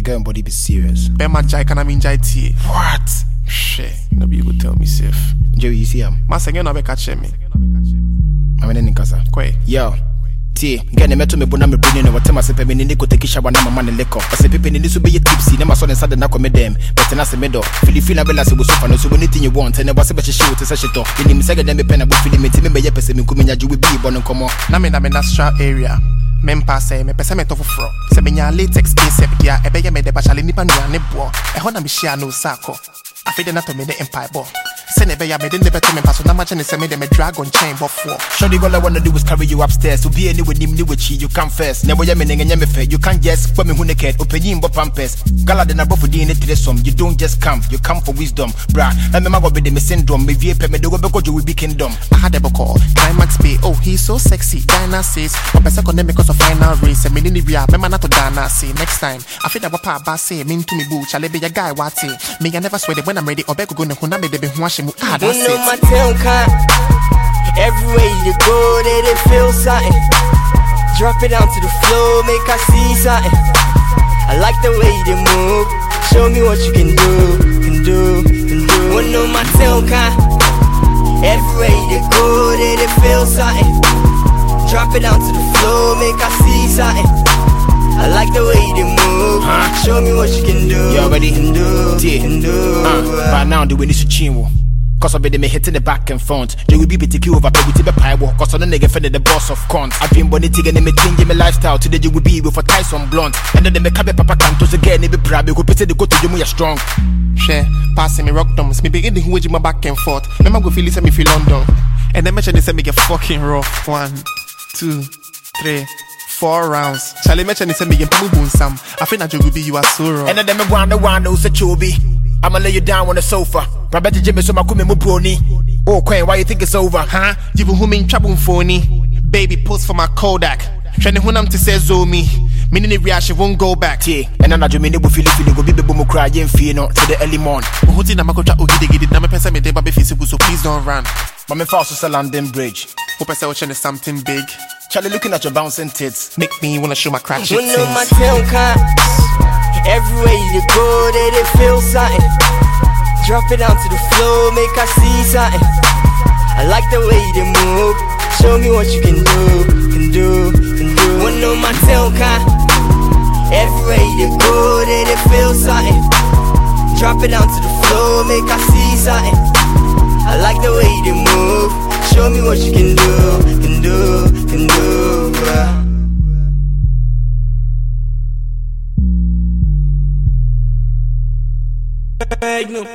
The girl body be serious. Bema jai can I mean jai tea. What? Shit, no be you go tell me safe. Joey, you see him? Master, you no be catch me. I'm in Nkasa. Kwe. Yo. tie gɛ ne mɛto me bo na mebrɛ ne wɔtɛm ase pɛ me ne ne kɔtaki hyɛ na mama ne lekɔ ɔsɛ pepe ne ni so bɛyɛ tipsy ne masɔ ne nsa de na kɔ me dɛm bɛtena se medɔ filifili na bɛla se bo sofa no so bɔne tinye wɔ ntɛ ne bɔse bɛhyehyɛ wo te sɛ hyetɔ ɛnim sɛ gɛdɛ mepɛ na bɔfili me nti memɛyɛ pɛ sɛ menkumi nyagye wo bii bɔ no nkɔmmɔ Na me na me industrial area. Mempa sɛ mepɛ sɛ metɔ foforɔ sɛ menya latex asep deɛ a ɛbɛyɛ me de bakyale nnipa nnuane boɔ ɛhɔ na mehyia no sa akɔ afei de natɔ me ne mpaebɔ sɛne ɛbɛyɛ a mede ne bɛto me so na makyɛ ne sɛ mede me dragon nkyɛn bɔfoɔ Shorty, all I wanna do is carry you upstairs. To be anywhere, ni with you come first. Never ya me nenge nyame fe. You can't just put me who naked. Open you but pampers. Gala de na bofu di ne some. You don't just come. You come for wisdom. Bra, let me mago be the me syndrome. Me vie me do go beko you will be kingdom. I had a call climax pay oh he's so sexy Diana says but person connect me because of final race and me ni ria me man to Dana say next time I feel that what papa say me to me boo chale be a guy what me I never swear that when I'm ready obeko go ne huna me de be ho mu ah that's it my town kind. Everywhere you go, they, they feel something. Drop it down to the floor, make I see something. I like the way you move. Show me what you can do, can do, can do. You know my town kind. Everywhere you go, they, they feel something. Drop it down to the floor, make I see something. I like the way you move. Show me what you can do. You already can do, Yeah. can do. Uh, by now, the way this chinwo. Cause I've been me hitting the back and front. They will be BTQ over with the pie walk. Cause on the nigga fed the boss of cons. I've been bonny tigging and me changing my lifestyle. Today you will be with a Tyson blunt. And then they make a papa cantos again. They be proud. They go pay the go to you, you're strong. Share, passing me rock dumps. Me begin the who my back and forth. Remember go feel it, me feel London. And then mention say me get fucking rough. One, two, three, four rounds. Charlie mention they say me get pamu sam. I think that you will be you are so wrong. And then me wanda wanda who's a chobi. I'ma lay you down on the sofa. Rabete Jimmy so makumi mu brony. Oh, Queen, why you think it's over? Huh? You who mean trouble phony? Baby, post for my Kodak. Trying to hunam to say Zomi. Meaning the reaction won't go back. Tie, and then I do me nebo feel it go be be boom cry yen fee no to the early morn. Uhuti na makocha ogidi gidi na me pesa me de baby physical so please don't run. But me fast to London Bridge. Hope I say watching something big. Charlie looking at your bouncing tits. Make me wanna show my crack You know my things. town kind. Everywhere you go, they, they feel something. Drop it down to the floor, make I see something. I like the way you move. Show me what you can do, can do, can do. You know my town kind. Everywhere you go, they, they feel something. Drop it down to the floor, make I see something. I like the way you move. Show me what you can do, can do, can do. Magnum.